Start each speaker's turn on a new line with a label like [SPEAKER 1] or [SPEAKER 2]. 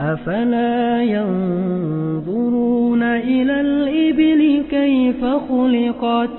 [SPEAKER 1] أفلا ينظرون إلى الإبل كيف خلقت